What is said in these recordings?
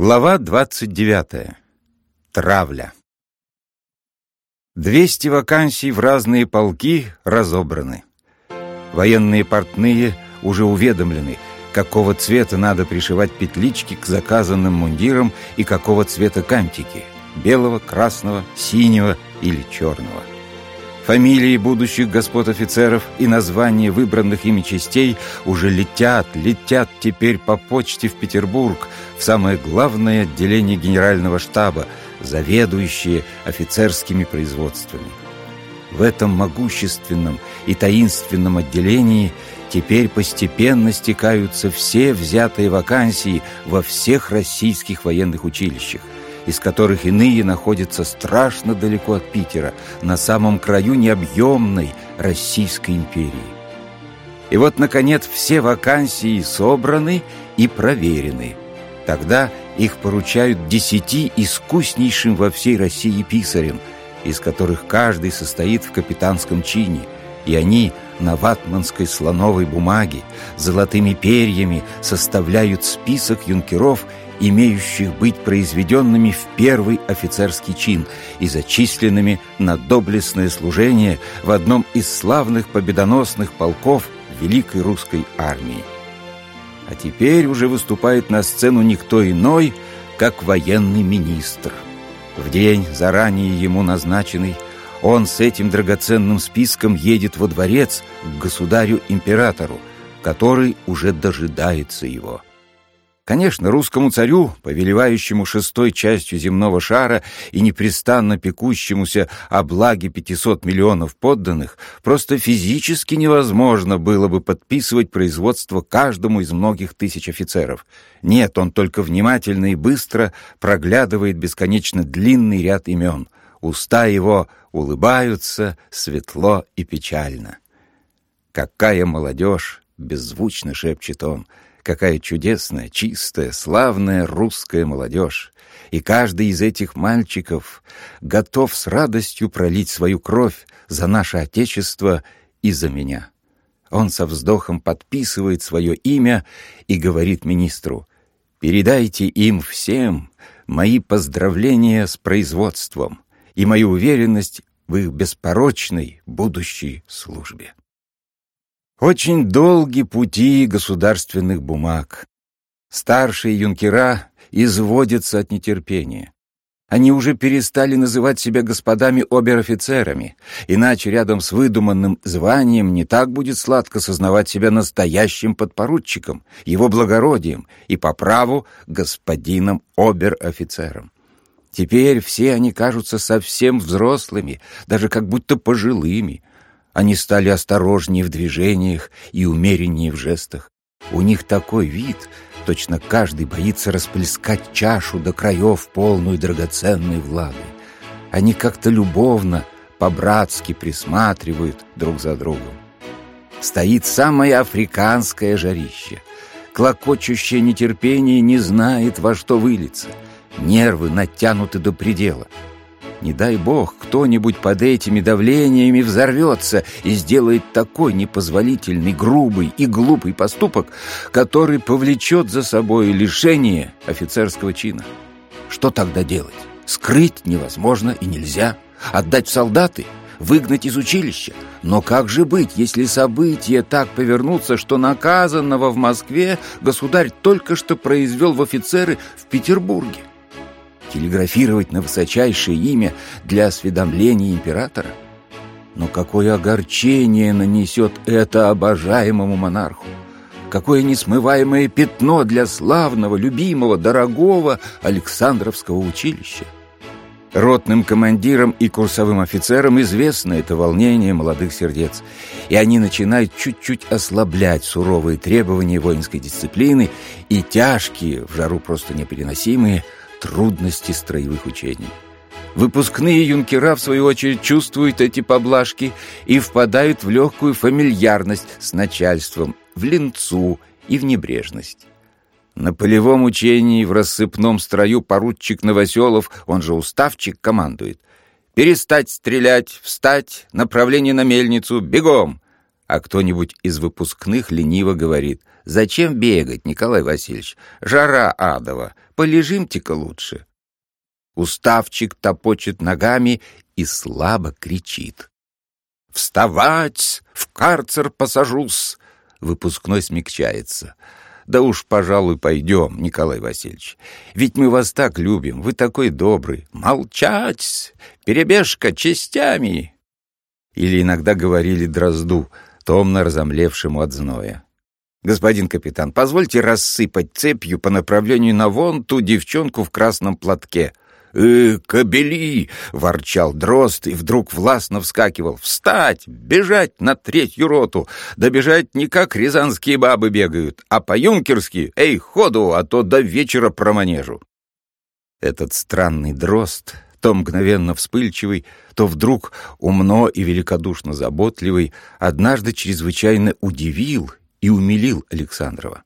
Глава 29. Травля. 200 вакансий в разные полки разобраны. Военные портные уже уведомлены, какого цвета надо пришивать петлички к заказанным мундирам и какого цвета кантики – белого, красного, синего или черного. Фамилии будущих господ офицеров и названия выбранных ими частей уже летят, летят теперь по почте в Петербург, в самое главное отделение генерального штаба, заведующее офицерскими производствами. В этом могущественном и таинственном отделении теперь постепенно стекаются все взятые вакансии во всех российских военных училищах из которых иные находятся страшно далеко от Питера, на самом краю необъемной Российской империи. И вот, наконец, все вакансии собраны и проверены. Тогда их поручают десяти искуснейшим во всей России писарям, из которых каждый состоит в капитанском чине, и они на ватманской слоновой бумаге золотыми перьями составляют список юнкеров имеющих быть произведенными в первый офицерский чин и зачисленными на доблестное служение в одном из славных победоносных полков Великой Русской Армии. А теперь уже выступает на сцену никто иной, как военный министр. В день, заранее ему назначенный, он с этим драгоценным списком едет во дворец к государю-императору, который уже дожидается его. Конечно, русскому царю, повелевающему шестой частью земного шара и непрестанно пекущемуся о благе 500 миллионов подданных, просто физически невозможно было бы подписывать производство каждому из многих тысяч офицеров. Нет, он только внимательно и быстро проглядывает бесконечно длинный ряд имен. Уста его улыбаются светло и печально. «Какая молодежь!» — беззвучно шепчет он — Какая чудесная, чистая, славная русская молодежь! И каждый из этих мальчиков готов с радостью пролить свою кровь за наше Отечество и за меня. Он со вздохом подписывает свое имя и говорит министру, «Передайте им всем мои поздравления с производством и мою уверенность в их беспорочной будущей службе». Очень долги пути государственных бумаг. Старшие юнкера изводятся от нетерпения. Они уже перестали называть себя господами обер-офицерами, иначе рядом с выдуманным званием не так будет сладко сознавать себя настоящим подпоручиком, его благородием и по праву господином обер-офицером. Теперь все они кажутся совсем взрослыми, даже как будто пожилыми, они стали осторожнее в движениях и умереннее в жестах. У них такой вид, точно каждый боится расплескать чашу до краев, полную драгоценной влагой. Они как-то любовно, по-братски присматривают друг за другом. Стоит самое африканское жарище. Клокочущее нетерпение не знает, во что вылиться. Нервы натянуты до предела — не дай бог, кто-нибудь под этими давлениями взорвется и сделает такой непозволительный, грубый и глупый поступок, который повлечет за собой лишение офицерского чина. Что тогда делать? Скрыть невозможно и нельзя. Отдать в солдаты? Выгнать из училища? Но как же быть, если события так повернутся, что наказанного в Москве государь только что произвел в офицеры в Петербурге? Телеграфировать на высочайшее имя для осведомления императора? Но какое огорчение нанесет это обожаемому монарху! Какое несмываемое пятно для славного, любимого, дорогого Александровского училища! Ротным командирам и курсовым офицерам известно это волнение молодых сердец, и они начинают чуть-чуть ослаблять суровые требования воинской дисциплины и тяжкие, в жару просто непереносимые, трудности строевых учений. Выпускные юнкера, в свою очередь, чувствуют эти поблажки и впадают в легкую фамильярность с начальством, в линцу и в небрежность. На полевом учении в рассыпном строю поручик Новоселов, он же уставчик, командует. «Перестать стрелять, встать, направление на мельницу, бегом!» А кто-нибудь из выпускных лениво говорит. «Зачем бегать, Николай Васильевич? Жара адова. Полежимте-ка лучше. Уставчик топочет ногами и слабо кричит. «Вставать! В карцер посажусь!» Выпускной смягчается. «Да уж, пожалуй, пойдем, Николай Васильевич. Ведь мы вас так любим, вы такой добрый. Молчать! Перебежка частями!» Или иногда говорили дрозду, томно разомлевшему от зноя. «Господин капитан, позвольте рассыпать цепью по направлению на вон ту девчонку в красном платке». «Э, кобели!» — ворчал дрозд и вдруг властно вскакивал. «Встать! Бежать на третью роту! Добежать не как рязанские бабы бегают, а по-юнкерски! Эй, ходу, а то до вечера проманежу!» Этот странный дрозд, то мгновенно вспыльчивый, то вдруг умно и великодушно заботливый, однажды чрезвычайно удивил и умилил Александрова.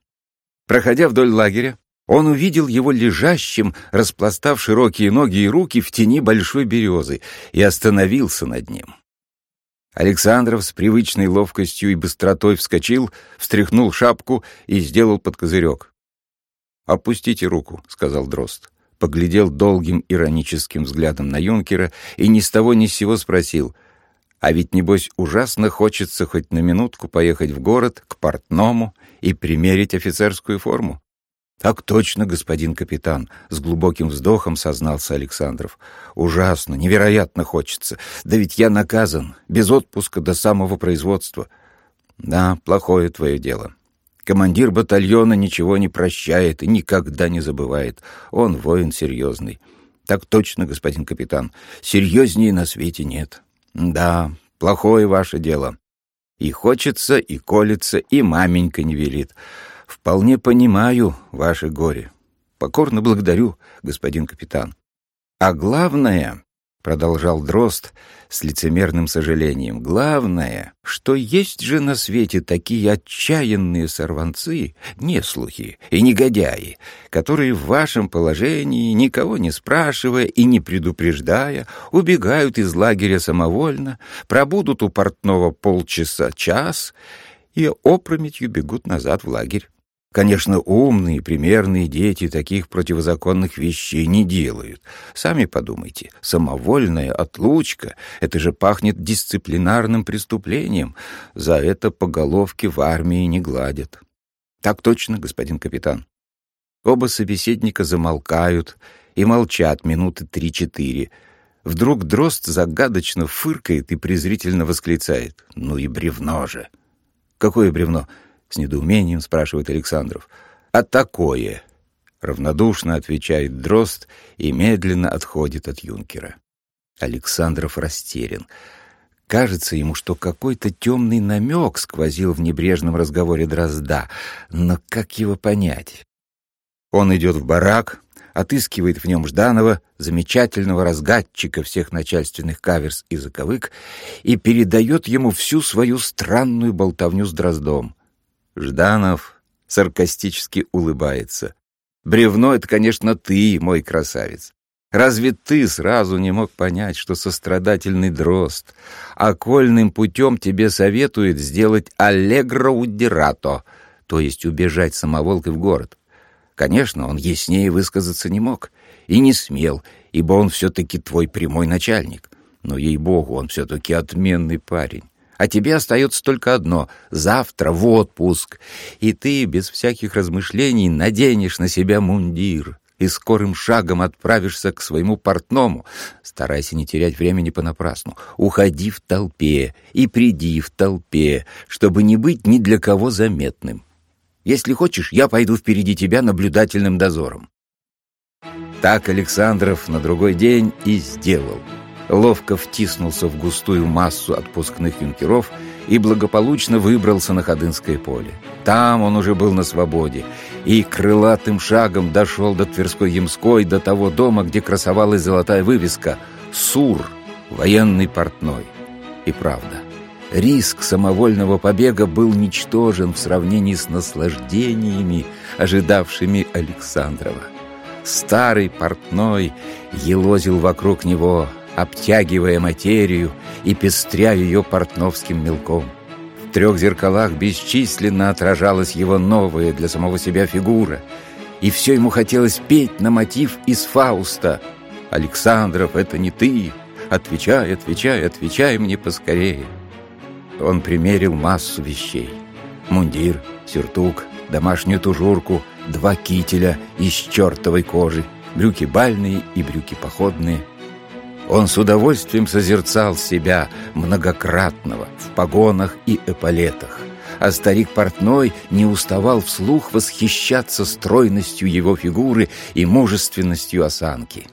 Проходя вдоль лагеря, он увидел его лежащим, распластав широкие ноги и руки в тени большой березы, и остановился над ним. Александров с привычной ловкостью и быстротой вскочил, встряхнул шапку и сделал под козырек. «Опустите руку», — сказал Дрозд. Поглядел долгим ироническим взглядом на юнкера и ни с того ни с сего спросил, «А ведь, небось, ужасно хочется хоть на минутку поехать в город, к портному и примерить офицерскую форму?» «Так точно, господин капитан», — с глубоким вздохом сознался Александров. «Ужасно, невероятно хочется. Да ведь я наказан, без отпуска до самого производства». «Да, плохое твое дело. Командир батальона ничего не прощает и никогда не забывает. Он воин серьезный». «Так точно, господин капитан. Серьезнее на свете нет». «Да, плохое ваше дело. И хочется, и колется, и маменька не велит». Вполне понимаю ваше горе. Покорно благодарю, господин капитан. А главное, продолжал Дрозд с лицемерным сожалением, главное, что есть же на свете такие отчаянные сорванцы, неслухи и негодяи, которые в вашем положении, никого не спрашивая и не предупреждая, убегают из лагеря самовольно, пробудут у портного полчаса-час и опрометью бегут назад в лагерь. Конечно, умные, примерные дети таких противозаконных вещей не делают. Сами подумайте, самовольная отлучка — это же пахнет дисциплинарным преступлением. За это по головке в армии не гладят. Так точно, господин капитан. Оба собеседника замолкают и молчат минуты три-четыре. Вдруг дрозд загадочно фыркает и презрительно восклицает. «Ну и бревно же!» «Какое бревно?» С недоумением спрашивает Александров. «А такое!» Равнодушно отвечает Дрозд и медленно отходит от юнкера. Александров растерян. Кажется ему, что какой-то темный намек сквозил в небрежном разговоре Дрозда, но как его понять? Он идет в барак, отыскивает в нем Жданова, замечательного разгадчика всех начальственных каверс и заковык, и передает ему всю свою странную болтовню с Дроздом. Жданов саркастически улыбается. «Бревно — это, конечно, ты, мой красавец. Разве ты сразу не мог понять, что сострадательный дрозд окольным путем тебе советует сделать аллегро удирато, то есть убежать самоволкой в город? Конечно, он яснее высказаться не мог и не смел, ибо он все-таки твой прямой начальник. Но, ей-богу, он все-таки отменный парень. А тебе остается только одно — завтра в отпуск. И ты без всяких размышлений наденешь на себя мундир и скорым шагом отправишься к своему портному. Старайся не терять времени понапрасну. Уходи в толпе и приди в толпе, чтобы не быть ни для кого заметным. Если хочешь, я пойду впереди тебя наблюдательным дозором. Так Александров на другой день и сделал ловко втиснулся в густую массу отпускных юнкеров и благополучно выбрался на Ходынское поле. Там он уже был на свободе и крылатым шагом дошел до Тверской Ямской, до того дома, где красовалась золотая вывеска «Сур, военный портной». И правда, риск самовольного побега был ничтожен в сравнении с наслаждениями, ожидавшими Александрова. Старый портной елозил вокруг него, обтягивая материю и пестря ее портновским мелком. В трех зеркалах бесчисленно отражалась его новая для самого себя фигура, и все ему хотелось петь на мотив из Фауста. «Александров, это не ты! Отвечай, отвечай, отвечай мне поскорее!» Он примерил массу вещей. Мундир, сюртук, домашнюю тужурку, два кителя из чертовой кожи, брюки бальные и брюки походные. Он с удовольствием созерцал себя многократного в погонах и эполетах, а старик Портной не уставал вслух восхищаться стройностью его фигуры и мужественностью осанки.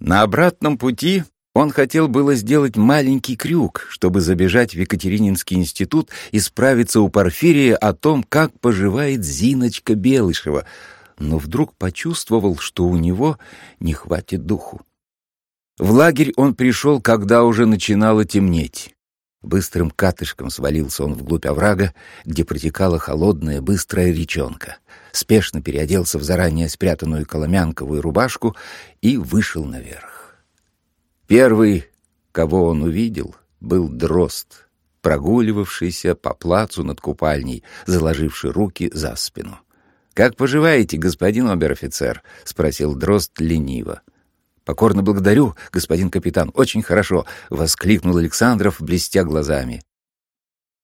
На обратном пути он хотел было сделать маленький крюк, чтобы забежать в Екатерининский институт и справиться у Порфирия о том, как поживает Зиночка Белышева, но вдруг почувствовал, что у него не хватит духу. В лагерь он пришел, когда уже начинало темнеть. Быстрым катышком свалился он вглубь оврага, где протекала холодная быстрая речонка. Спешно переоделся в заранее спрятанную коломянковую рубашку и вышел наверх. Первый, кого он увидел, был дрозд, прогуливавшийся по плацу над купальней, заложивший руки за спину. «Как поживаете, господин обер-офицер?» — спросил дрозд лениво. «Покорно благодарю, господин капитан, очень хорошо!» — воскликнул Александров, блестя глазами.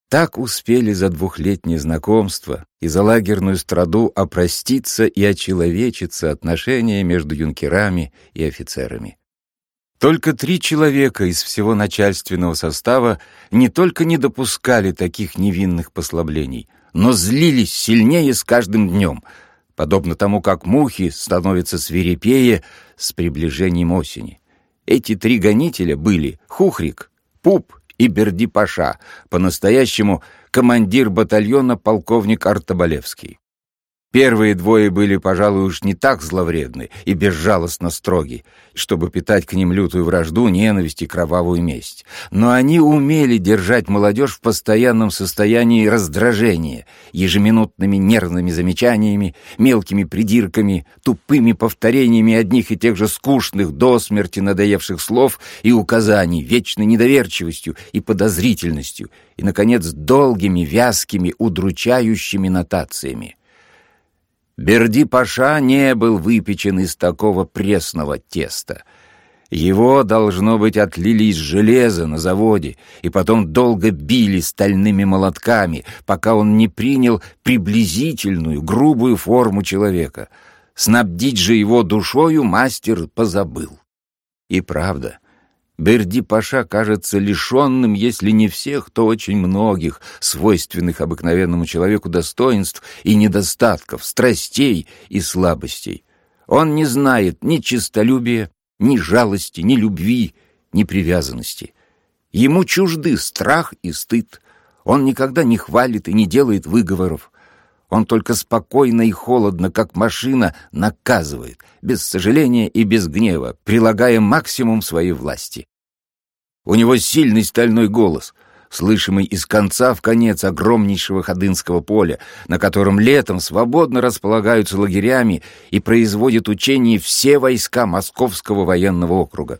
Так успели за двухлетнее знакомство и за лагерную страду опроститься и очеловечиться отношения между юнкерами и офицерами. Только три человека из всего начальственного состава не только не допускали таких невинных послаблений, но злились сильнее с каждым днем, подобно тому, как мухи становятся свирепее с приближением осени. Эти три гонителя были Хухрик, Пуп и Берди-Паша, по-настоящему командир батальона полковник Артобалевский. Первые двое были, пожалуй, уж не так зловредны и безжалостно строги, чтобы питать к ним лютую вражду, ненависть и кровавую месть. Но они умели держать молодежь в постоянном состоянии раздражения, ежеминутными нервными замечаниями, мелкими придирками, тупыми повторениями одних и тех же скучных до смерти надоевших слов и указаний, вечной недоверчивостью и подозрительностью, и, наконец, долгими, вязкими, удручающими нотациями. Берди-паша не был выпечен из такого пресного теста. Его, должно быть, отлили из железа на заводе и потом долго били стальными молотками, пока он не принял приблизительную, грубую форму человека. Снабдить же его душою мастер позабыл. И правда, Берди-паша кажется лишенным, если не всех, то очень многих, свойственных обыкновенному человеку достоинств и недостатков, страстей и слабостей. Он не знает ни честолюбия, ни жалости, ни любви, ни привязанности. Ему чужды страх и стыд. Он никогда не хвалит и не делает выговоров. Он только спокойно и холодно, как машина, наказывает, без сожаления и без гнева, прилагая максимум своей власти. У него сильный стальной голос, слышимый из конца в конец огромнейшего Ходынского поля, на котором летом свободно располагаются лагерями и производят учения все войска Московского военного округа.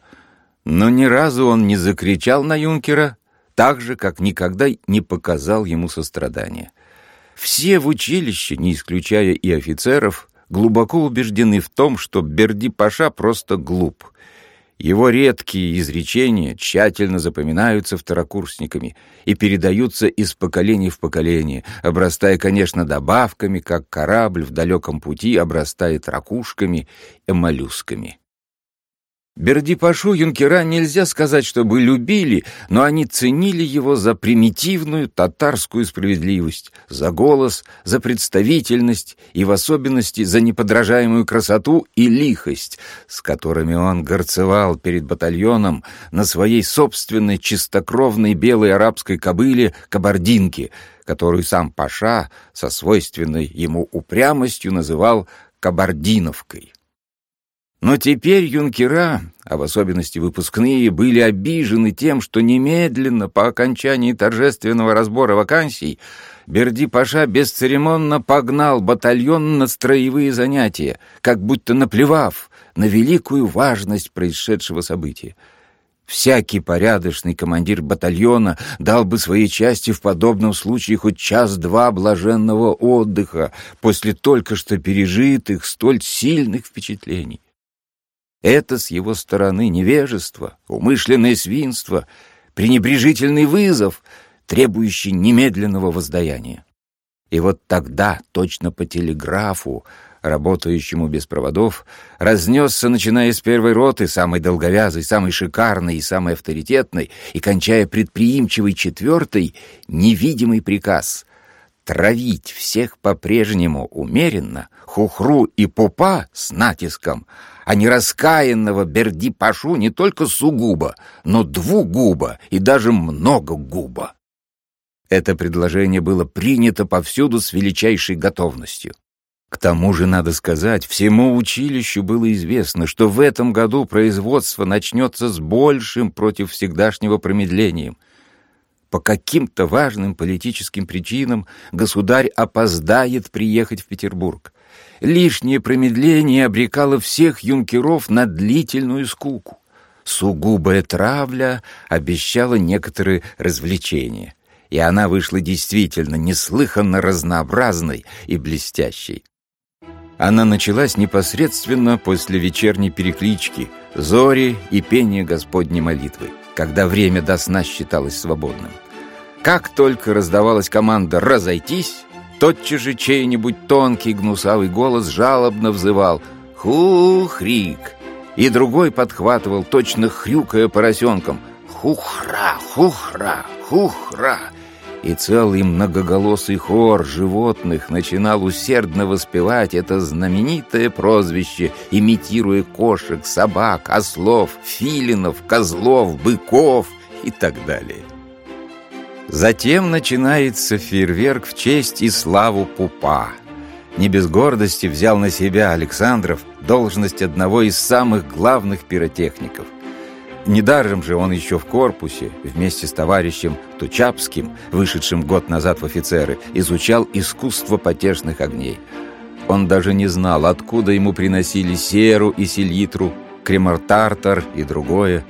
Но ни разу он не закричал на юнкера, так же, как никогда не показал ему сострадания. Все в училище, не исключая и офицеров, глубоко убеждены в том, что Берди-Паша просто глуп. Его редкие изречения тщательно запоминаются второкурсниками и передаются из поколения в поколение, обрастая, конечно, добавками, как корабль в далеком пути обрастает ракушками и моллюсками. Бердипашу юнкера нельзя сказать, чтобы любили, но они ценили его за примитивную татарскую справедливость, за голос, за представительность и в особенности за неподражаемую красоту и лихость, с которыми он горцевал перед батальоном на своей собственной чистокровной белой арабской кобыле кабардинке, которую сам Паша со свойственной ему упрямостью называл «кабардиновкой». Но теперь юнкера, а в особенности выпускные, были обижены тем, что немедленно по окончании торжественного разбора вакансий Берди-Паша бесцеремонно погнал батальон на строевые занятия, как будто наплевав на великую важность происшедшего события. Всякий порядочный командир батальона дал бы своей части в подобном случае хоть час-два блаженного отдыха после только что пережитых столь сильных впечатлений. Это с его стороны невежество, умышленное свинство, пренебрежительный вызов, требующий немедленного воздаяния. И вот тогда, точно по телеграфу, работающему без проводов, разнесся, начиная с первой роты, самой долговязой, самой шикарной и самой авторитетной, и кончая предприимчивой четвертой, невидимый приказ — травить всех по-прежнему умеренно, хухру и пупа с натиском, а не раскаянного Берди-Пашу не только сугубо, но двугубо и даже многогубо. Это предложение было принято повсюду с величайшей готовностью. К тому же, надо сказать, всему училищу было известно, что в этом году производство начнется с большим против всегдашнего промедлением. По каким-то важным политическим причинам государь опоздает приехать в Петербург. Лишнее промедление обрекало всех юнкеров на длительную скуку. Сугубая травля обещала некоторые развлечения, и она вышла действительно неслыханно разнообразной и блестящей. Она началась непосредственно после вечерней переклички, зори и пения Господней молитвы, когда время до сна считалось свободным. Как только раздавалась команда «разойтись», тотчас же чей-нибудь тонкий гнусавый голос жалобно взывал «Хухрик!» и другой подхватывал, точно хрюкая поросенком «Хухра! Хухра! Хухра!» И целый многоголосый хор животных начинал усердно воспевать это знаменитое прозвище, имитируя кошек, собак, ослов, филинов, козлов, быков и так далее. Затем начинается фейерверк в честь и славу Пупа. Не без гордости взял на себя Александров должность одного из самых главных пиротехников – Недаром же он еще в корпусе, вместе с товарищем Тучапским, вышедшим год назад в офицеры, изучал искусство потешных огней. Он даже не знал, откуда ему приносили серу и селитру, кремортартар и другое.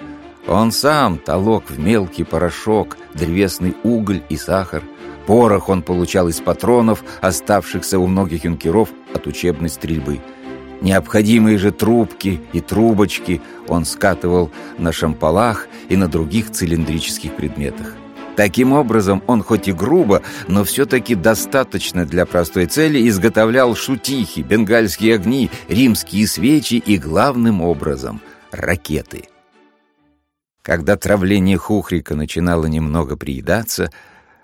Он сам толок в мелкий порошок, древесный уголь и сахар. Порох он получал из патронов, оставшихся у многих юнкеров от учебной стрельбы – Необходимые же трубки и трубочки он скатывал на шампалах и на других цилиндрических предметах. Таким образом, он хоть и грубо, но все-таки достаточно для простой цели изготовлял шутихи, бенгальские огни, римские свечи и, главным образом, ракеты. Когда травление хухрика начинало немного приедаться,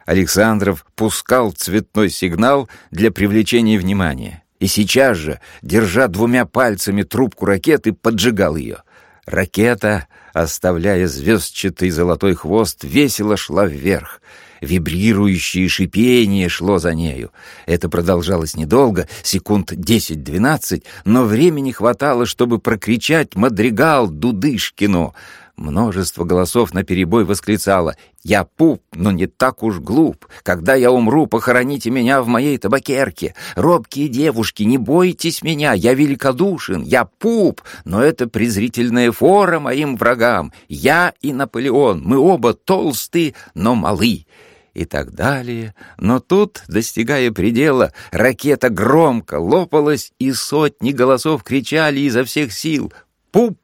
Александров пускал цветной сигнал для привлечения внимания и сейчас же, держа двумя пальцами трубку ракеты, поджигал ее. Ракета, оставляя звездчатый золотой хвост, весело шла вверх. Вибрирующее шипение шло за нею. Это продолжалось недолго, секунд десять-двенадцать, но времени хватало, чтобы прокричать «Мадригал Дудышкину!» Множество голосов наперебой восклицало «Я пуп, но не так уж глуп. Когда я умру, похороните меня в моей табакерке. Робкие девушки, не бойтесь меня, я великодушен, я пуп, но это презрительная фора моим врагам. Я и Наполеон, мы оба толсты, но малы» и так далее. Но тут, достигая предела, ракета громко лопалась, и сотни голосов кричали изо всех сил «Пуп!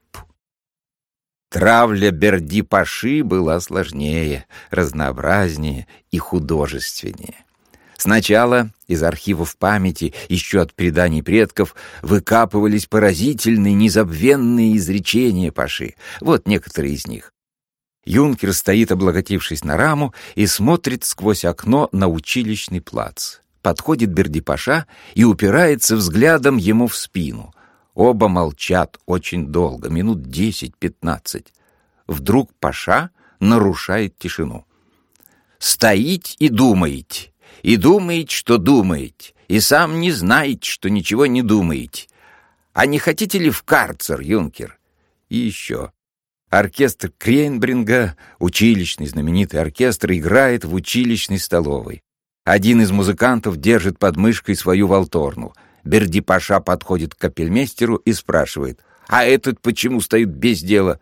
Травля Берди-Паши была сложнее, разнообразнее и художественнее. Сначала из архивов памяти, еще от преданий предков, выкапывались поразительные, незабвенные изречения Паши. Вот некоторые из них. Юнкер стоит, облокотившись на раму, и смотрит сквозь окно на училищный плац. Подходит Берди-Паша и упирается взглядом ему в спину. Оба молчат очень долго, минут десять-пятнадцать. Вдруг Паша нарушает тишину. «Стоите и думаете, и думаете, что думаете, и сам не знаете, что ничего не думаете. А не хотите ли в карцер, юнкер?» И еще. Оркестр Крейнбринга, училищный знаменитый оркестр, играет в училищной столовой. Один из музыкантов держит под мышкой свою волторну — Берди-паша подходит к капельмейстеру и спрашивает, «А этот почему стоит без дела?»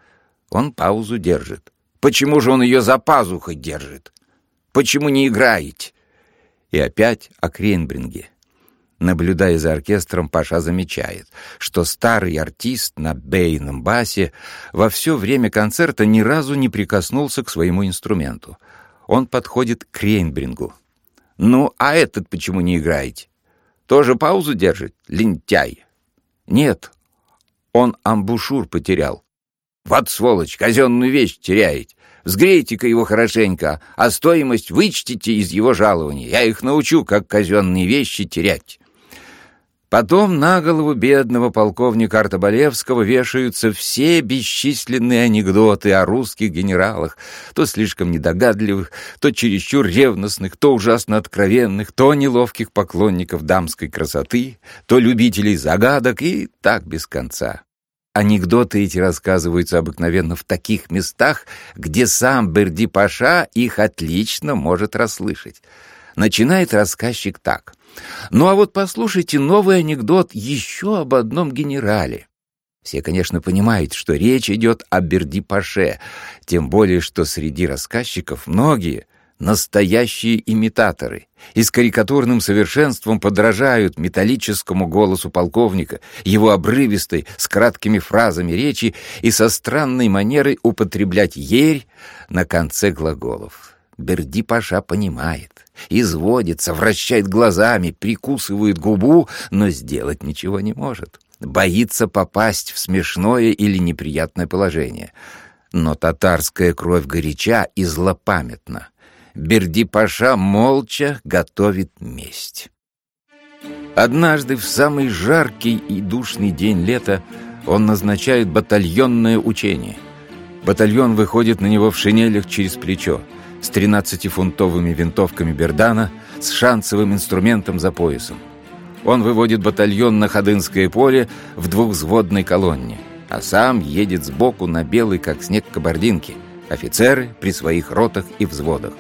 Он паузу держит. Почему же он ее за пазухой держит? Почему не играете? И опять о Кренбринге. Наблюдая за оркестром, Паша замечает, что старый артист на бейном басе во все время концерта ни разу не прикоснулся к своему инструменту. Он подходит к Рейнбрингу. «Ну, а этот почему не играете? Тоже паузу держит? Лентяй!» «Нет, он амбушюр потерял». «Вот сволочь, казенную вещь теряете. Взгрейте-ка его хорошенько, а стоимость вычтите из его жалования. Я их научу, как казенные вещи терять». Потом на голову бедного полковника Артобалевского вешаются все бесчисленные анекдоты о русских генералах, то слишком недогадливых, то чересчур ревностных, то ужасно откровенных, то неловких поклонников дамской красоты, то любителей загадок и так без конца. Анекдоты эти рассказываются обыкновенно в таких местах, где сам Берди-Паша их отлично может расслышать. Начинает рассказчик так — ну а вот послушайте новый анекдот еще об одном генерале. Все, конечно, понимают, что речь идет о Берди-Паше, тем более, что среди рассказчиков многие — настоящие имитаторы и с карикатурным совершенством подражают металлическому голосу полковника, его обрывистой, с краткими фразами речи и со странной манерой употреблять «ерь» на конце глаголов. Берди-Паша понимает изводится, вращает глазами, прикусывает губу, но сделать ничего не может. Боится попасть в смешное или неприятное положение. Но татарская кровь горяча и злопамятна. Берди-паша молча готовит месть. Однажды в самый жаркий и душный день лета он назначает батальонное учение. Батальон выходит на него в шинелях через плечо с 13-фунтовыми винтовками Бердана с шансовым инструментом за поясом. Он выводит батальон на Ходынское поле в двухвзводной колонне, а сам едет сбоку на белый, как снег, кабардинке, офицеры при своих ротах и взводах.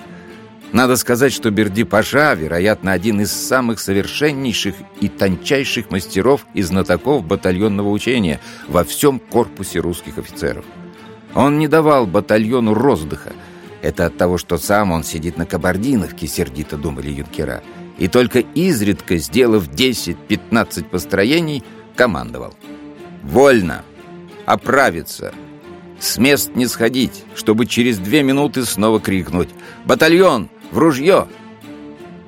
Надо сказать, что Берди-Паша, вероятно, один из самых совершеннейших и тончайших мастеров и знатоков батальонного учения во всем корпусе русских офицеров. Он не давал батальону роздыха, это от того, что сам он сидит на кабардиновке, сердито думали юнкера. И только изредка, сделав 10-15 построений, командовал. «Вольно! Оправиться! С мест не сходить, чтобы через две минуты снова крикнуть «Батальон! В ружье!»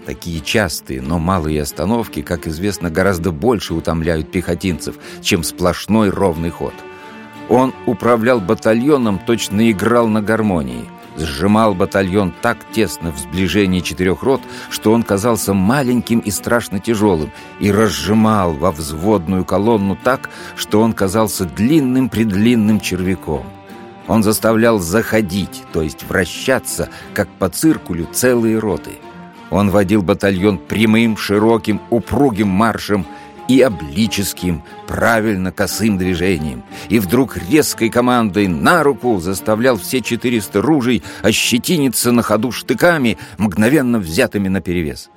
Такие частые, но малые остановки, как известно, гораздо больше утомляют пехотинцев, чем сплошной ровный ход. Он управлял батальоном, точно играл на гармонии сжимал батальон так тесно в сближении четырех рот, что он казался маленьким и страшно тяжелым, и разжимал во взводную колонну так, что он казался длинным-предлинным червяком. Он заставлял заходить, то есть вращаться, как по циркулю, целые роты. Он водил батальон прямым, широким, упругим маршем – и облическим, правильно косым движением, и вдруг резкой командой на руку заставлял все 400 ружей ощетиниться на ходу штыками, мгновенно взятыми наперевес.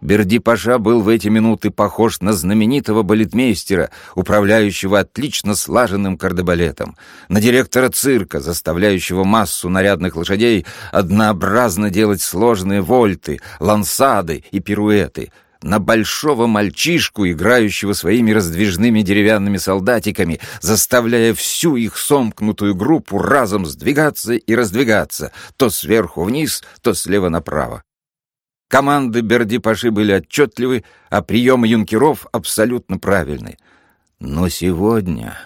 Берди-паша был в эти минуты похож на знаменитого балетмейстера, управляющего отлично слаженным кардебалетом, на директора цирка, заставляющего массу нарядных лошадей однообразно делать сложные вольты, лансады и пируэты — на большого мальчишку, играющего своими раздвижными деревянными солдатиками, заставляя всю их сомкнутую группу разом сдвигаться и раздвигаться, то сверху вниз, то слева направо. Команды Берди-Паши были отчетливы, а приемы юнкеров абсолютно правильны. Но сегодня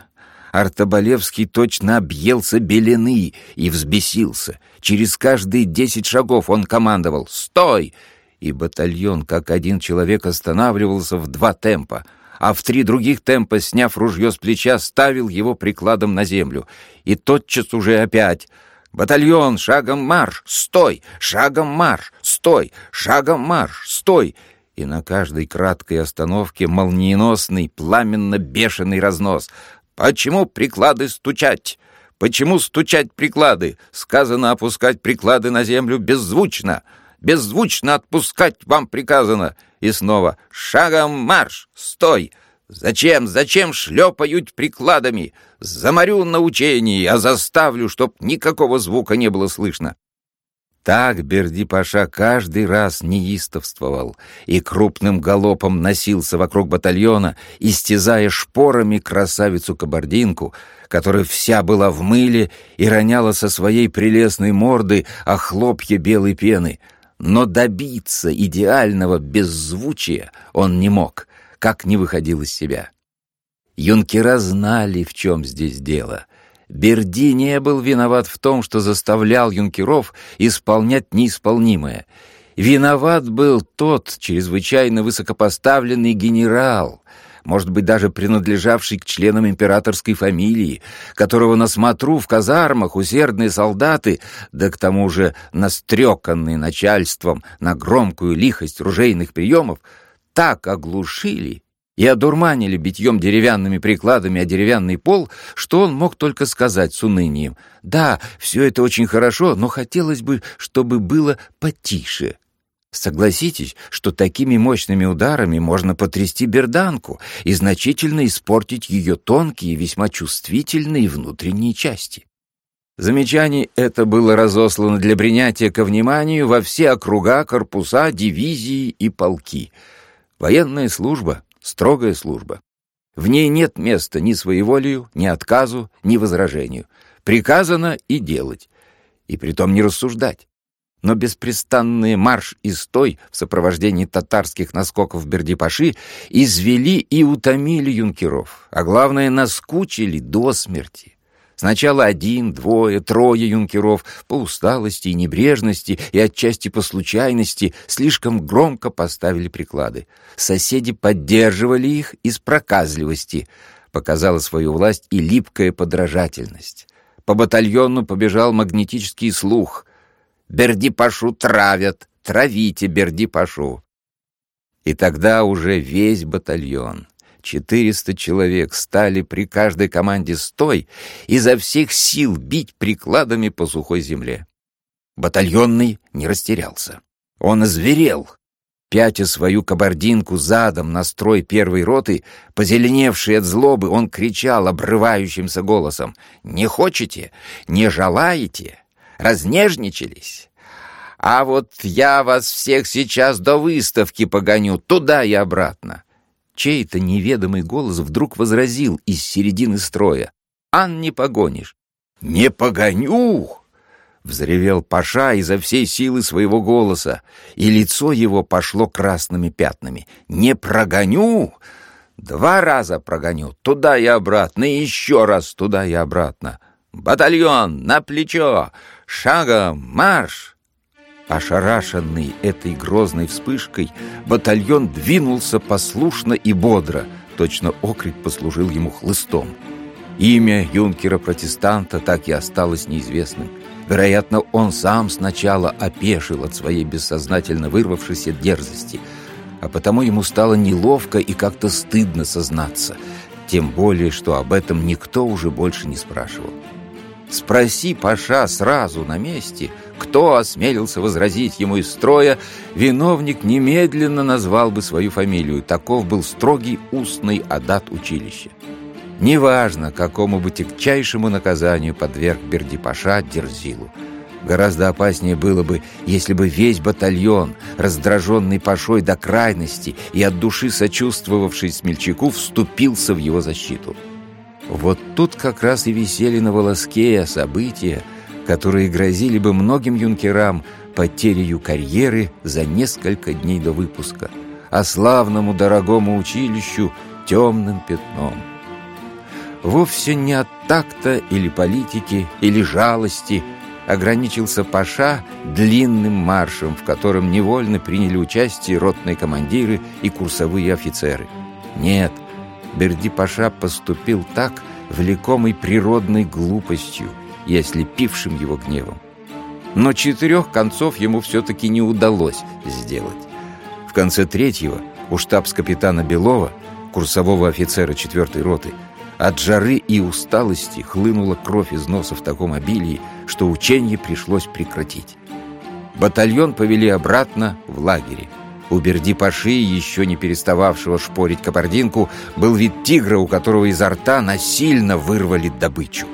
Артобалевский точно объелся белены и взбесился. Через каждые десять шагов он командовал «Стой!» И батальон, как один человек, останавливался в два темпа, а в три других темпа, сняв ружье с плеча, ставил его прикладом на землю. И тотчас уже опять «Батальон, шагом марш! Стой! Шагом марш! Стой! Шагом марш! Стой!» И на каждой краткой остановке молниеносный, пламенно-бешеный разнос. «Почему приклады стучать?» Почему стучать приклады? Сказано опускать приклады на землю беззвучно. Беззвучно отпускать вам приказано. И снова «Шагом марш! Стой!» Зачем, зачем шлепают прикладами? Заморю на учении, а заставлю, чтоб никакого звука не было слышно. Так Берди-паша каждый раз неистовствовал и крупным галопом носился вокруг батальона, истязая шпорами красавицу-кабардинку, которая вся была в мыле и роняла со своей прелестной морды о хлопье белой пены. Но добиться идеального беззвучия он не мог, как не выходил из себя. Юнкера знали, в чем здесь дело — Берди не был виноват в том, что заставлял юнкеров исполнять неисполнимое. Виноват был тот чрезвычайно высокопоставленный генерал, может быть, даже принадлежавший к членам императорской фамилии, которого на смотру в казармах усердные солдаты, да к тому же настреканные начальством на громкую лихость ружейных приемов, так оглушили, и одурманили битьем деревянными прикладами о деревянный пол, что он мог только сказать с унынием. «Да, все это очень хорошо, но хотелось бы, чтобы было потише». Согласитесь, что такими мощными ударами можно потрясти берданку и значительно испортить ее тонкие, весьма чувствительные внутренние части. Замечание это было разослано для принятия ко вниманию во все округа, корпуса, дивизии и полки. Военная служба строгая служба. В ней нет места ни своеволию, ни отказу, ни возражению. Приказано и делать, и притом не рассуждать. Но беспрестанный марш и стой в сопровождении татарских наскоков Бердипаши извели и утомили юнкеров, а главное, наскучили до смерти. Сначала один, двое, трое юнкеров по усталости и небрежности и отчасти по случайности слишком громко поставили приклады. Соседи поддерживали их из проказливости. Показала свою власть и липкая подражательность. По батальону побежал магнетический слух. «Бердипашу травят! Травите Бердипашу!» И тогда уже весь батальон — Четыреста человек стали при каждой команде «стой» изо всех сил бить прикладами по сухой земле. Батальонный не растерялся. Он озверел. Пятя свою кабардинку задом на строй первой роты, позеленевший от злобы, он кричал обрывающимся голосом «Не хочете? Не желаете? Разнежничались?» «А вот я вас всех сейчас до выставки погоню, туда и обратно. Чей-то неведомый голос вдруг возразил из середины строя. «Ан, не погонишь!» «Не погоню!» Взревел Паша изо всей силы своего голоса, и лицо его пошло красными пятнами. «Не прогоню!» «Два раза прогоню, туда и обратно, и еще раз туда и обратно!» «Батальон, на плечо! Шагом, марш!» Ошарашенный этой грозной вспышкой, батальон двинулся послушно и бодро, точно окрик послужил ему хлыстом. Имя юнкера-протестанта так и осталось неизвестным. Вероятно, он сам сначала опешил от своей бессознательно вырвавшейся дерзости, а потому ему стало неловко и как-то стыдно сознаться, тем более, что об этом никто уже больше не спрашивал. Спроси Паша сразу на месте, кто осмелился возразить ему из строя, виновник немедленно назвал бы свою фамилию. Таков был строгий устный адат училища. Неважно, какому бы тягчайшему наказанию подверг Бердипаша Дерзилу. Гораздо опаснее было бы, если бы весь батальон, раздраженный Пашой до крайности и от души сочувствовавший Смельчаку, вступился в его защиту. Вот тут как раз и висели на волоске события, которые грозили бы многим юнкерам потерею карьеры за несколько дней до выпуска, а славному дорогому училищу темным пятном. Вовсе не от такта или политики, или жалости ограничился Паша длинным маршем, в котором невольно приняли участие ротные командиры и курсовые офицеры. Нет, Берди-паша поступил так, влекомый природной глупостью и ослепившим его гневом. Но четырех концов ему все-таки не удалось сделать. В конце третьего у штабс-капитана Белова, курсового офицера четвертой роты, от жары и усталости хлынула кровь из носа в таком обилии, что учение пришлось прекратить. Батальон повели обратно в лагере. У Берди-Паши, еще не перестававшего шпорить кабардинку, был вид тигра, у которого изо рта насильно вырвали добычу.